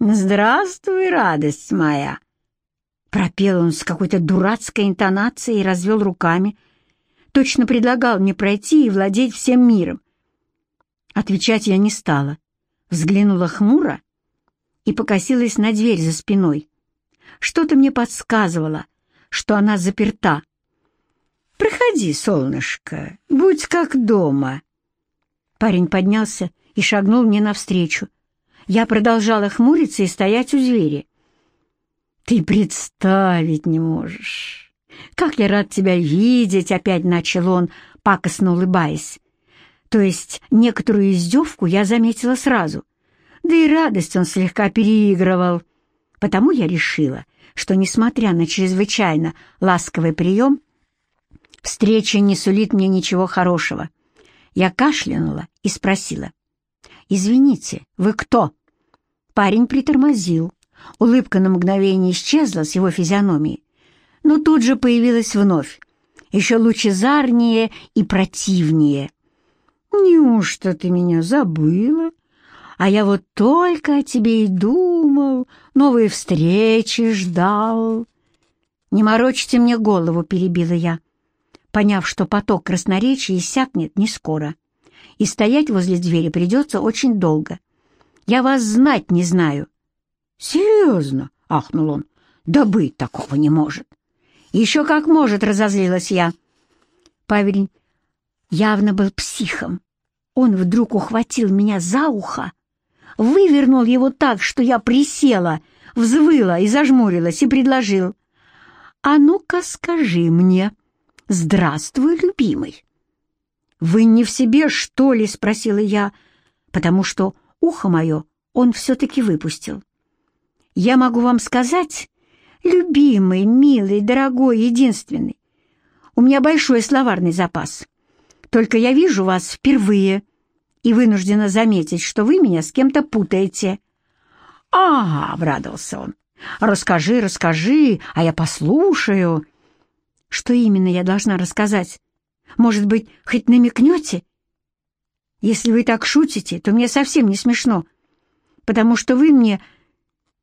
«Здравствуй, радость моя!» Пропел он с какой-то дурацкой интонацией и развел руками. Точно предлагал мне пройти и владеть всем миром. Отвечать я не стала. Взглянула хмуро и покосилась на дверь за спиной. Что-то мне подсказывало, что она заперта. «Проходи, солнышко, будь как дома». Парень поднялся и шагнул мне навстречу. Я продолжала хмуриться и стоять у двери. «Ты представить не можешь! Как я рад тебя видеть!» — опять начал он, пакостно улыбаясь. То есть некоторую издевку я заметила сразу. Да и радость он слегка переигрывал. Потому я решила, что, несмотря на чрезвычайно ласковый прием, встреча не сулит мне ничего хорошего. Я кашлянула и спросила. «Извините, вы кто?» Парень притормозил, Улыбка на мгновение исчезла с его физиономии, но тут же появилась вновь, еще лучезарнее и противнее. «Неужто ты меня забыла? А я вот только о тебе и думал, новые встречи ждал». «Не морочьте мне голову», — перебила я, поняв, что поток красноречия иссякнет не скоро, и стоять возле двери придется очень долго. «Я вас знать не знаю». «Серьезно?» — ахнул он. «Да быть такого не может!» «Еще как может!» — разозлилась я. Павель явно был психом. Он вдруг ухватил меня за ухо, вывернул его так, что я присела, взвыла и зажмурилась, и предложил. «А ну-ка скажи мне, здравствуй, любимый!» «Вы не в себе, что ли?» — спросила я, потому что ухо мое он все-таки выпустил. Я могу вам сказать, любимый, милый, дорогой, единственный, у меня большой словарный запас. Только я вижу вас впервые и вынуждена заметить, что вы меня с кем-то путаете». «А, — обрадовался он, — расскажи, расскажи, а я послушаю». «Что именно я должна рассказать? Может быть, хоть намекнете?» «Если вы так шутите, то мне совсем не смешно, потому что вы мне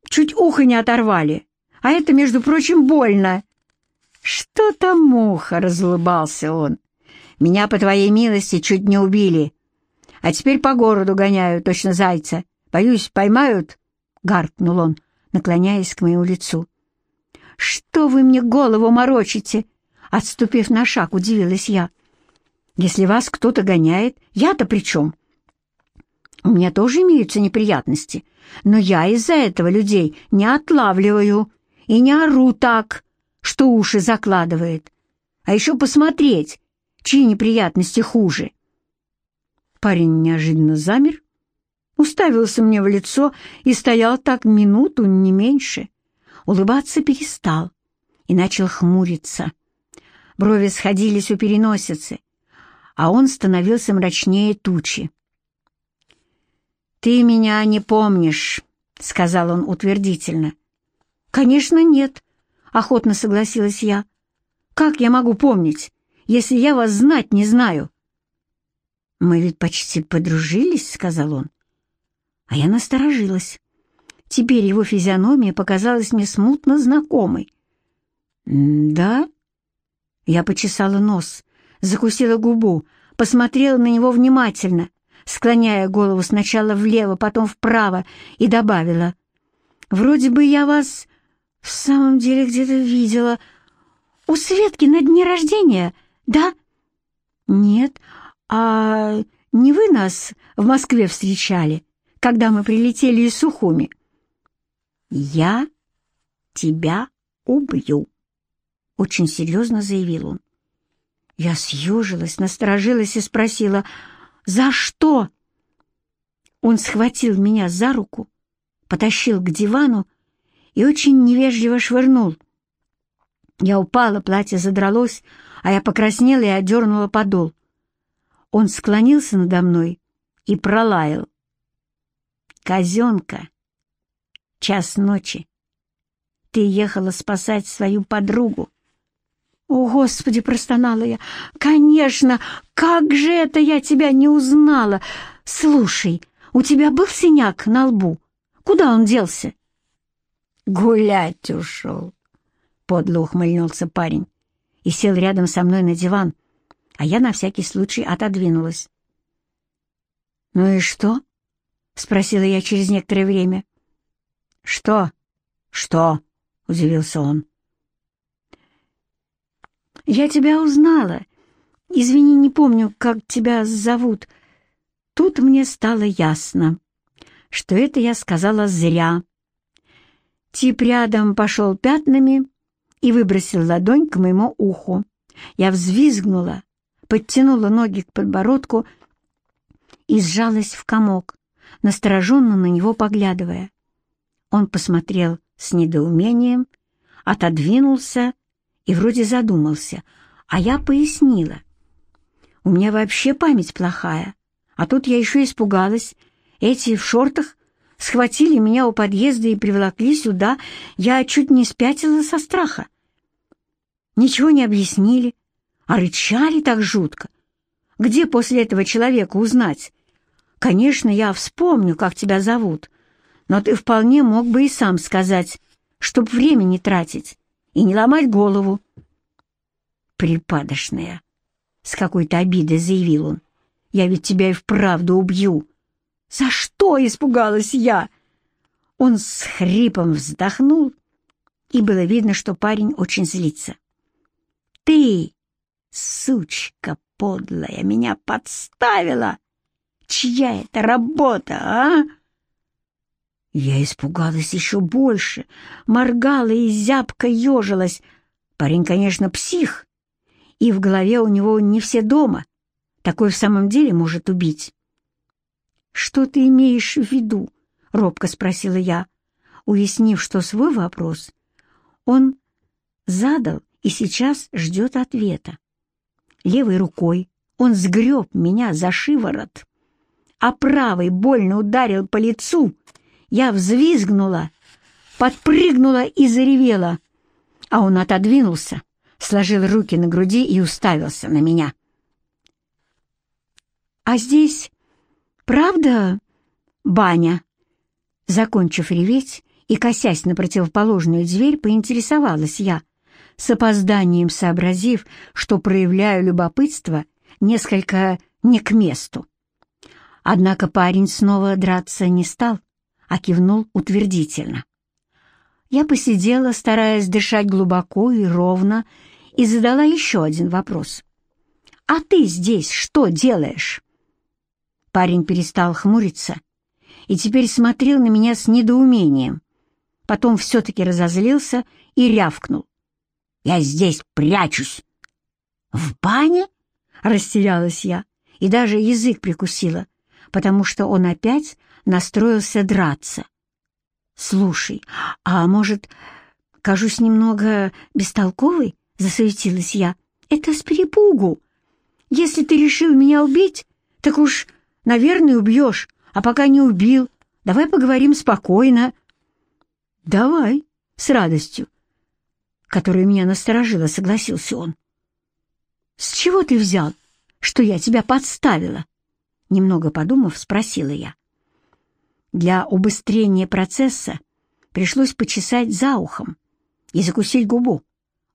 Чуть ухо не оторвали. А это, между прочим, больно. Что там муха, разулыбался он. Меня, по твоей милости, чуть не убили. А теперь по городу гоняю, точно зайца. Боюсь, поймают, — гаркнул он, наклоняясь к моему лицу. «Что вы мне голову морочите?» Отступив на шаг, удивилась я. «Если вас кто-то гоняет, я-то при чем?» У меня тоже имеются неприятности, но я из-за этого людей не отлавливаю и не ору так, что уши закладывает. А еще посмотреть, чьи неприятности хуже. Парень неожиданно замер, уставился мне в лицо и стоял так минуту, не меньше. Улыбаться перестал и начал хмуриться. Брови сходились у переносицы, а он становился мрачнее тучи. «Ты меня не помнишь», — сказал он утвердительно. «Конечно, нет», — охотно согласилась я. «Как я могу помнить, если я вас знать не знаю?» «Мы ведь почти подружились», — сказал он. А я насторожилась. Теперь его физиономия показалась мне смутно знакомой. «Да?» Я почесала нос, закусила губу, посмотрела на него внимательно — склоняя голову сначала влево, потом вправо, и добавила. «Вроде бы я вас в самом деле где-то видела. У Светки на дне рождения, да?» «Нет, а не вы нас в Москве встречали, когда мы прилетели из Сухуми?» «Я тебя убью», — очень серьезно заявил он. Я съежилась, насторожилась и спросила, «За что?» Он схватил меня за руку, потащил к дивану и очень невежливо швырнул. Я упала, платье задралось, а я покраснела и одернула подол. Он склонился надо мной и пролаял. «Казенка, час ночи. Ты ехала спасать свою подругу. «О, Господи!» — простонала я. «Конечно! Как же это я тебя не узнала? Слушай, у тебя был синяк на лбу? Куда он делся?» «Гулять ушел», — подло ухмыльнулся парень и сел рядом со мной на диван, а я на всякий случай отодвинулась. «Ну и что?» — спросила я через некоторое время. «Что? Что?» — удивился он. «Я тебя узнала. Извини, не помню, как тебя зовут. Тут мне стало ясно, что это я сказала зря». Тип рядом пошел пятнами и выбросил ладонь к моему уху. Я взвизгнула, подтянула ноги к подбородку и сжалась в комок, настороженно на него поглядывая. Он посмотрел с недоумением, отодвинулся и вроде задумался, а я пояснила. У меня вообще память плохая, а тут я еще испугалась. Эти в шортах схватили меня у подъезда и приволокли сюда. Я чуть не спятила со страха. Ничего не объяснили, а рычали так жутко. Где после этого человека узнать? Конечно, я вспомню, как тебя зовут, но ты вполне мог бы и сам сказать, чтоб время не тратить и не ломать голову. Припадочная, с какой-то обидой заявил он. Я ведь тебя и вправду убью. За что испугалась я? Он с хрипом вздохнул, и было видно, что парень очень злится. Ты, сучка подлая, меня подставила! Чья это работа, а? Я испугалась еще больше, моргала и зябко ежилась. Парень, конечно, псих, и в голове у него не все дома. Такой в самом деле может убить. «Что ты имеешь в виду?» — робко спросила я, уяснив, что свой вопрос он задал и сейчас ждет ответа. Левой рукой он сгреб меня за шиворот, а правой больно ударил по лицу. Я взвизгнула, подпрыгнула и заревела, а он отодвинулся, сложил руки на груди и уставился на меня. «А здесь правда баня?» Закончив реветь и косясь на противоположную дверь, поинтересовалась я, с опозданием сообразив, что проявляю любопытство несколько не к месту. Однако парень снова драться не стал, а кивнул утвердительно. Я посидела, стараясь дышать глубоко и ровно, и задала еще один вопрос. «А ты здесь что делаешь?» Парень перестал хмуриться и теперь смотрел на меня с недоумением. Потом все-таки разозлился и рявкнул. «Я здесь прячусь!» «В бане?» — растерялась я и даже язык прикусила, потому что он опять настроился драться. «Слушай, а может, кажусь немного бестолковой?» — засуетилась я. «Это с перепугу. Если ты решил меня убить, так уж, наверное, убьешь, а пока не убил, давай поговорим спокойно». «Давай, с радостью», которая меня насторожила, согласился он. «С чего ты взял, что я тебя подставила?» Немного подумав, спросила я. Для убыстрения процесса пришлось почесать за ухом и закусить губу.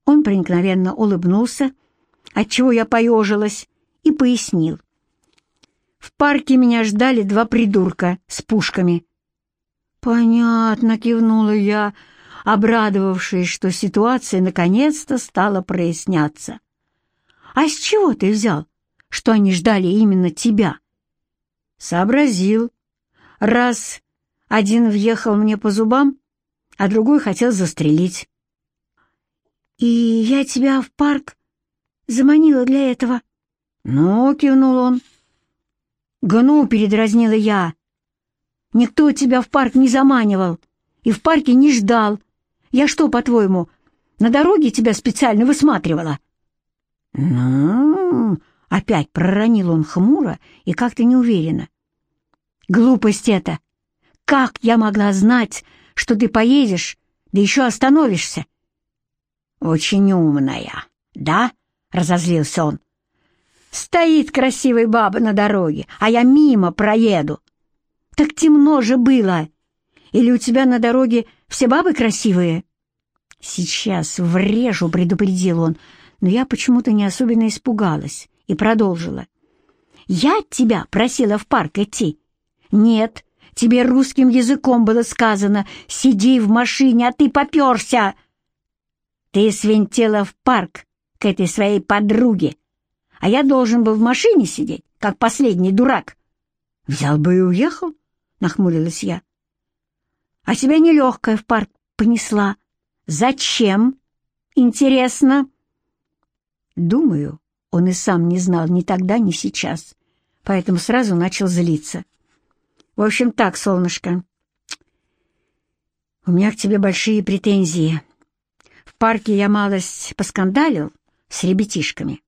Он проникновенно улыбнулся, отчего я поежилась, и пояснил. В парке меня ждали два придурка с пушками. «Понятно», — кивнула я, обрадовавшись, что ситуация наконец-то стала проясняться. «А с чего ты взял, что они ждали именно тебя?» «Сообразил. Раз один въехал мне по зубам, а другой хотел застрелить». «И я тебя в парк заманила для этого?» «Ну», — кивнул он. «Гну», — передразнила я. «Никто тебя в парк не заманивал и в парке не ждал. Я что, по-твоему, на дороге тебя специально высматривала?» «Ну...» — опять проронил он хмуро и как-то неуверенно. «Глупость это! Как я могла знать, что ты поедешь, да еще остановишься?» «Очень умная, да?» — разозлился он. «Стоит красивая баба на дороге, а я мимо проеду. Так темно же было, Или у тебя на дороге все бабы красивые?» «Сейчас врежу», — предупредил он, но я почему-то не особенно испугалась и продолжила. «Я тебя просила в парк идти?» «Нет, тебе русским языком было сказано, сиди в машине, а ты поперся!» «Ты свинтила в парк к этой своей подруге, а я должен был в машине сидеть, как последний дурак». «Взял бы и уехал», — нахмурилась я. «А себя нелегкая в парк понесла. Зачем? Интересно?» Думаю, он и сам не знал ни тогда, ни сейчас, поэтому сразу начал злиться. «В общем так, солнышко, у меня к тебе большие претензии. В парке я малость поскандалил с ребятишками,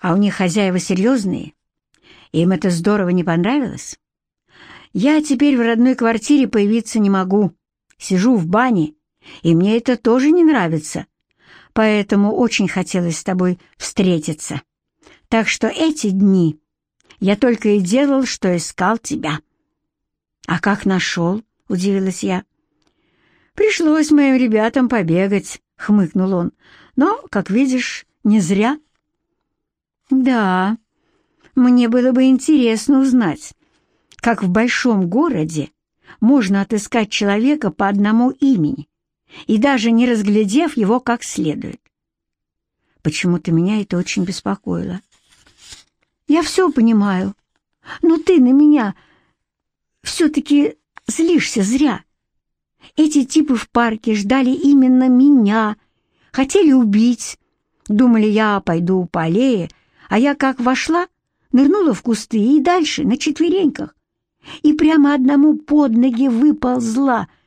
а у них хозяева серьезные, им это здорово не понравилось. Я теперь в родной квартире появиться не могу, сижу в бане, и мне это тоже не нравится, поэтому очень хотелось с тобой встретиться. Так что эти дни я только и делал, что искал тебя». «А как нашел?» — удивилась я. «Пришлось моим ребятам побегать», — хмыкнул он. «Но, как видишь, не зря». «Да, мне было бы интересно узнать, как в большом городе можно отыскать человека по одному имени и даже не разглядев его как следует. Почему-то меня это очень беспокоило. Я все понимаю, но ты на меня все-таки злишься зря. Эти типы в парке ждали именно меня, хотели убить. Думали, я пойду по аллее, а я как вошла, нырнула в кусты и дальше на четвереньках. И прямо одному под ноги выползла —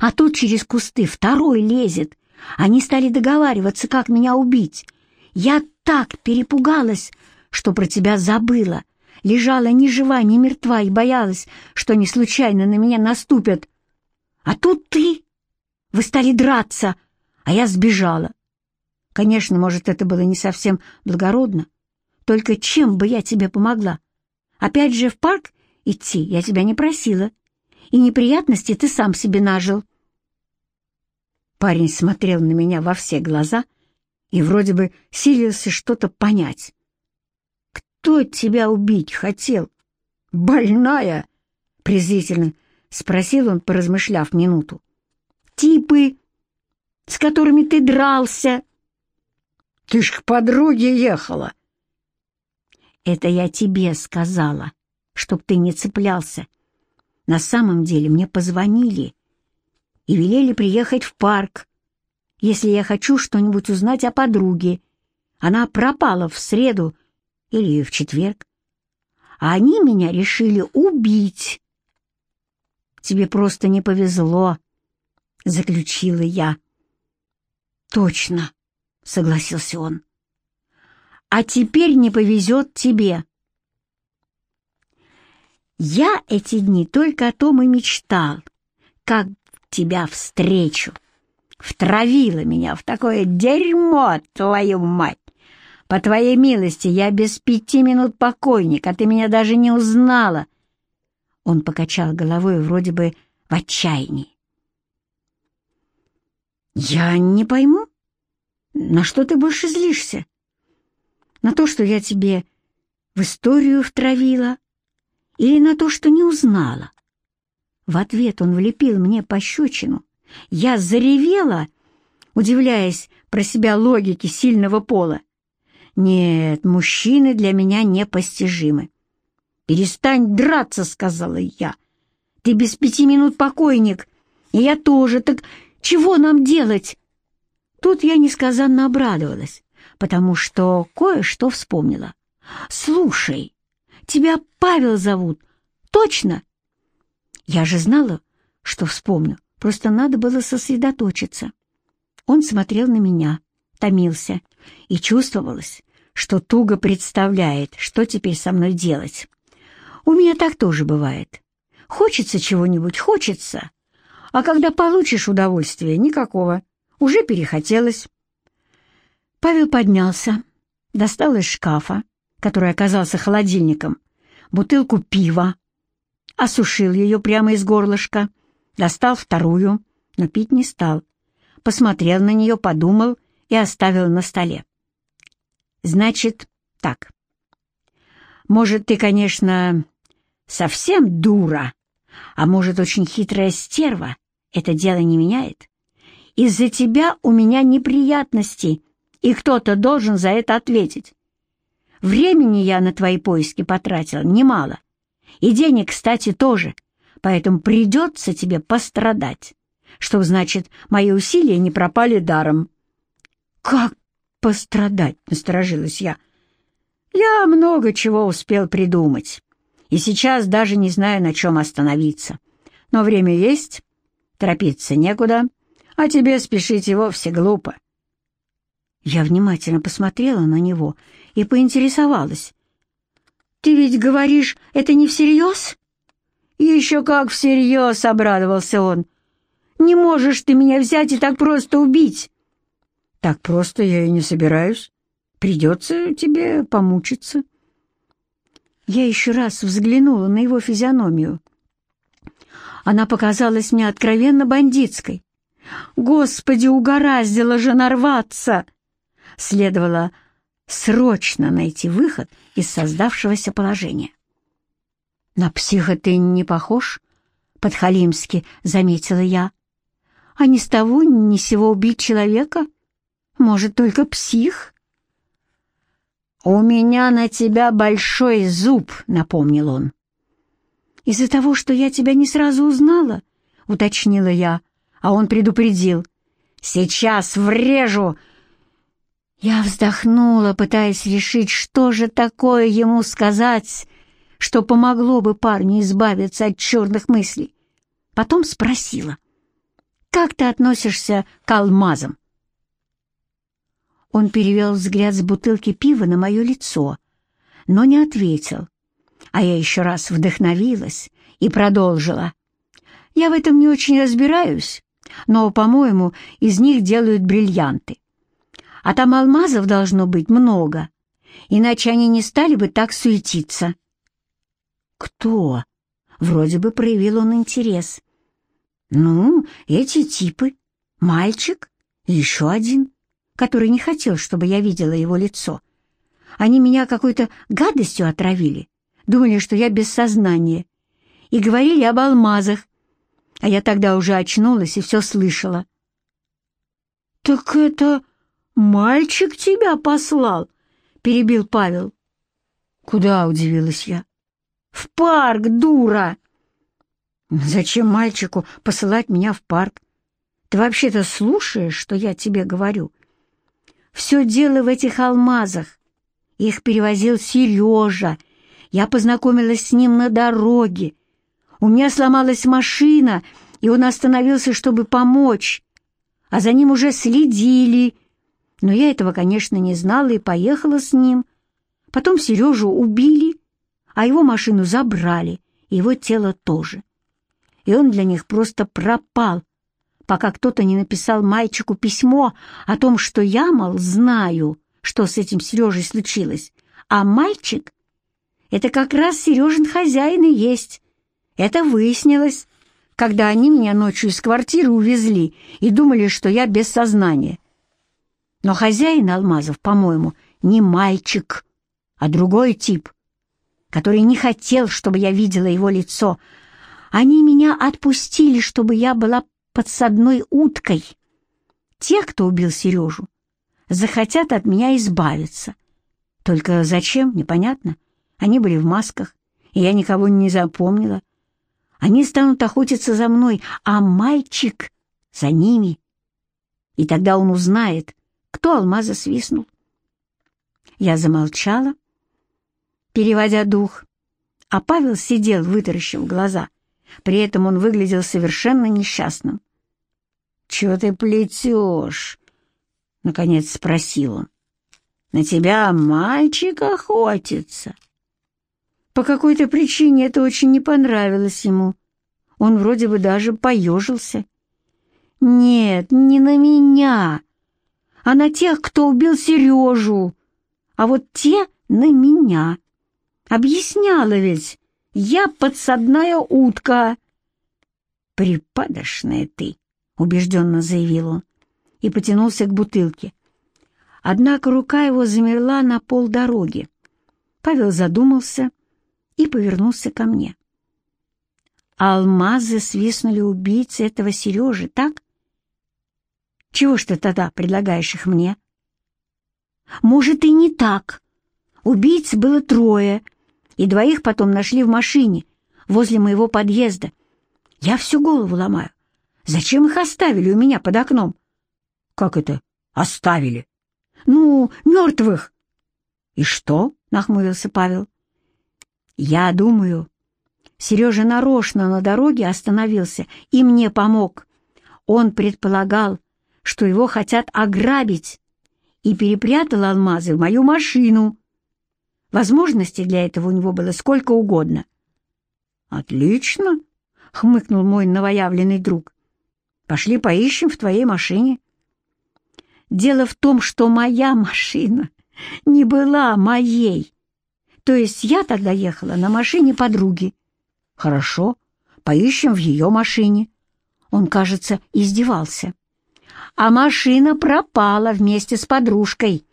а тут через кусты второй лезет. Они стали договариваться, как меня убить. Я так перепугалась, что про тебя забыла. Лежала ни жива, ни мертва и боялась, что не случайно на меня наступят. А тут ты. Вы стали драться, а я сбежала. Конечно, может, это было не совсем благородно. Только чем бы я тебе помогла? Опять же в парк идти я тебя не просила и неприятности ты сам себе нажил». Парень смотрел на меня во все глаза и вроде бы силился что-то понять. «Кто тебя убить хотел? Больная?» — презрительно спросил он, поразмышляв минуту. «Типы, с которыми ты дрался». «Ты ж к подруге ехала». «Это я тебе сказала, чтоб ты не цеплялся на самом деле мне позвонили и велели приехать в парк, если я хочу что-нибудь узнать о подруге. Она пропала в среду или в четверг, а они меня решили убить. Тебе просто не повезло, — заключила я. Точно, — согласился он. А теперь не повезет тебе. Я эти дни только о том и мечтал, как тебя встречу. Втравила меня в такое дерьмо, твою мать! По твоей милости, я без пяти минут покойник, а ты меня даже не узнала. Он покачал головой вроде бы в отчаянии. Я не пойму, на что ты больше злишься? На то, что я тебе в историю втравила, или на то, что не узнала. В ответ он влепил мне пощечину. Я заревела, удивляясь про себя логике сильного пола. Нет, мужчины для меня непостижимы. «Перестань драться», — сказала я. «Ты без пяти минут покойник, и я тоже. Так чего нам делать?» Тут я несказанно обрадовалась, потому что кое-что вспомнила. «Слушай, Тебя Павел зовут. Точно?» Я же знала, что вспомню, просто надо было сосредоточиться. Он смотрел на меня, томился, и чувствовалось, что туго представляет, что теперь со мной делать. У меня так тоже бывает. Хочется чего-нибудь, хочется, а когда получишь удовольствие, никакого, уже перехотелось. Павел поднялся, достал из шкафа который оказался холодильником, бутылку пива, осушил ее прямо из горлышка, достал вторую, но пить не стал. Посмотрел на нее, подумал и оставил на столе. «Значит, так. Может, ты, конечно, совсем дура, а может, очень хитрая стерва. Это дело не меняет. Из-за тебя у меня неприятности, и кто-то должен за это ответить. Времени я на твои поиски потратил немало. И денег, кстати, тоже. Поэтому придется тебе пострадать. Что значит, мои усилия не пропали даром. «Как пострадать?» — насторожилась я. «Я много чего успел придумать, и сейчас даже не знаю, на чем остановиться. Но время есть, торопиться некуда, а тебе спешить и вовсе глупо». Я внимательно посмотрела на него и поинтересовалась. «Ты ведь говоришь, это не всерьез?» «Еще как всерьез!» — обрадовался он. «Не можешь ты меня взять и так просто убить!» «Так просто я и не собираюсь. Придется тебе помучиться». Я еще раз взглянула на его физиономию. Она показалась мне откровенно бандитской. «Господи, угораздило же нарваться!» Следовало срочно найти выход из создавшегося положения. «На психа ты не похож?» — подхалимски заметила я. «А ни с того, ни сего убить человека? Может, только псих?» «У меня на тебя большой зуб», — напомнил он. «Из-за того, что я тебя не сразу узнала?» — уточнила я, а он предупредил. «Сейчас врежу я вздохнула, пытаясь решить, что же такое ему сказать, что помогло бы парню избавиться от черных мыслей. Потом спросила, «Как ты относишься к алмазам?» Он перевел взгляд с бутылки пива на мое лицо, но не ответил, а я еще раз вдохновилась и продолжила. «Я в этом не очень разбираюсь, но, по-моему, из них делают бриллианты. А там алмазов должно быть много, иначе они не стали бы так суетиться. Кто? Вроде бы проявил он интерес. Ну, эти типы. Мальчик и еще один, который не хотел, чтобы я видела его лицо. Они меня какой-то гадостью отравили, думали, что я без сознания, и говорили об алмазах, а я тогда уже очнулась и все слышала. «Так это «Мальчик тебя послал?» — перебил Павел. «Куда?» — удивилась я. «В парк, дура!» «Зачем мальчику посылать меня в парк? Ты вообще-то слушаешь, что я тебе говорю? Все дело в этих алмазах. Их перевозил Сережа. Я познакомилась с ним на дороге. У меня сломалась машина, и он остановился, чтобы помочь. А за ним уже следили, но я этого, конечно, не знала и поехала с ним. Потом Сережу убили, а его машину забрали, и его тело тоже. И он для них просто пропал, пока кто-то не написал мальчику письмо о том, что я, мол, знаю, что с этим Сережей случилось, а мальчик — это как раз Сережин хозяин и есть. Это выяснилось, когда они меня ночью из квартиры увезли и думали, что я без сознания. Но хозяин алмазов, по-моему, не мальчик, а другой тип, который не хотел, чтобы я видела его лицо. Они меня отпустили, чтобы я была подсадной уткой. Те, кто убил Сережу, захотят от меня избавиться. Только зачем, непонятно. Они были в масках, и я никого не запомнила. Они станут охотиться за мной, а мальчик за ними. И тогда он узнает, кто алмаза свистнул. Я замолчала, переводя дух, а Павел сидел, вытаращив глаза. При этом он выглядел совершенно несчастным. «Чего ты плетешь?» — наконец спросил он. «На тебя мальчик охотится». По какой-то причине это очень не понравилось ему. Он вроде бы даже поежился. «Нет, не на меня!» а на тех, кто убил Сережу, а вот те на меня. Объясняла ведь, Я подсадная утка!» «Припадочная ты!» — убежденно заявил он и потянулся к бутылке. Однако рука его замерла на полдороги. Павел задумался и повернулся ко мне. «Алмазы свистнули убийцы этого Сережи, так? Чего ж ты тогда предлагаешь их мне?» «Может, и не так. Убийц было трое, и двоих потом нашли в машине возле моего подъезда. Я всю голову ломаю. Зачем их оставили у меня под окном?» «Как это оставили?» «Ну, мертвых». «И что?» — нахмурился Павел. «Я думаю, Сережа нарочно на дороге остановился и мне помог. Он предполагал, что его хотят ограбить, и перепрятал алмазы в мою машину. Возможностей для этого у него было сколько угодно. «Отлично!» — хмыкнул мой новоявленный друг. «Пошли поищем в твоей машине». Дело в том, что моя машина не была моей. То есть я тогда ехала на машине подруги. Хорошо, поищем в ее машине. Он, кажется, издевался. А машина пропала вместе с подружкой.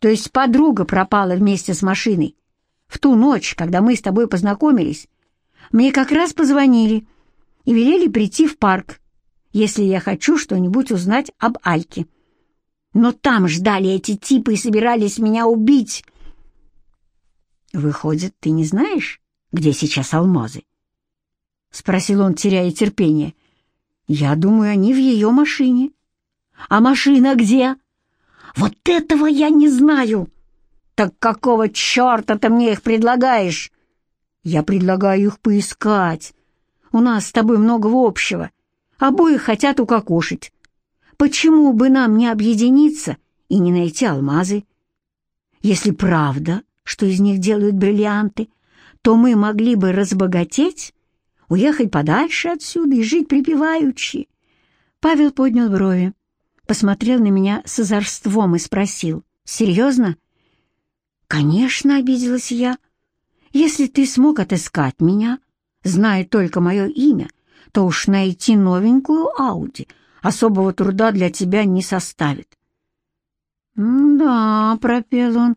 То есть подруга пропала вместе с машиной. В ту ночь, когда мы с тобой познакомились, мне как раз позвонили и велели прийти в парк, если я хочу что-нибудь узнать об Альке. Но там ждали эти типы и собирались меня убить. Выходит, ты не знаешь, где сейчас алмазы? Спросил он, теряя терпение. Я думаю, они в ее машине. А машина где? Вот этого я не знаю. Так какого черта ты мне их предлагаешь? Я предлагаю их поискать. У нас с тобой много общего. Обои хотят укокошить. Почему бы нам не объединиться и не найти алмазы? Если правда, что из них делают бриллианты, то мы могли бы разбогатеть, уехать подальше отсюда и жить припеваючи. Павел поднял брови, посмотрел на меня с озорством и спросил, «Серьезно?» «Конечно», — обиделась я. «Если ты смог отыскать меня, зная только мое имя, то уж найти новенькую Ауди — особого труда для тебя не составит. «Да», — пропел он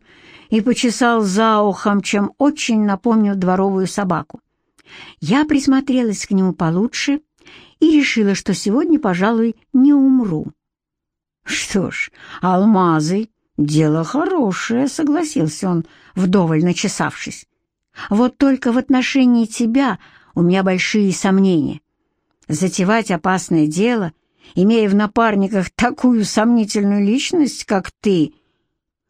и почесал за ухом, чем очень напомнил дворовую собаку. Я присмотрелась к нему получше и решила, что сегодня, пожалуй, не умру. «Что ж, алмазы — дело хорошее», — согласился он, вдоволь начесавшись. «Вот только в отношении тебя у меня большие сомнения. Затевать опасное дело — имея в напарниках такую сомнительную личность, как ты».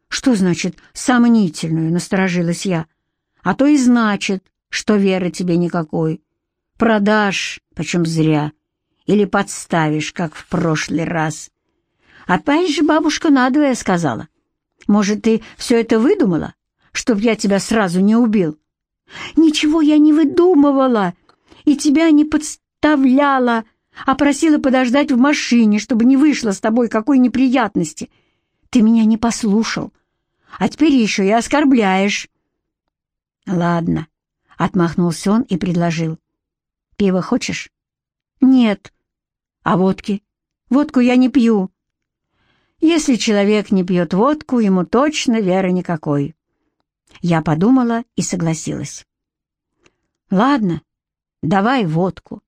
«Что значит «сомнительную»?» — насторожилась я. «А то и значит, что веры тебе никакой. Продашь, почем зря, или подставишь, как в прошлый раз». Опять же бабушка надвое сказала. «Может, ты все это выдумала, чтоб я тебя сразу не убил?» «Ничего я не выдумывала и тебя не подставляла», а просила подождать в машине, чтобы не вышло с тобой какой неприятности. Ты меня не послушал, а теперь еще и оскорбляешь». «Ладно», — отмахнулся он и предложил. «Пиво хочешь?» «Нет». «А водки?» «Водку я не пью». «Если человек не пьет водку, ему точно веры никакой». Я подумала и согласилась. «Ладно, давай водку.